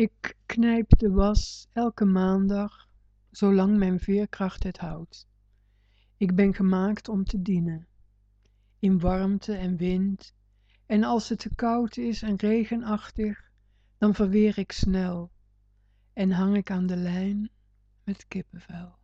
Ik knijp de was elke maandag, zolang mijn veerkracht het houdt. Ik ben gemaakt om te dienen, in warmte en wind, en als het te koud is en regenachtig, dan verweer ik snel en hang ik aan de lijn met kippenvel.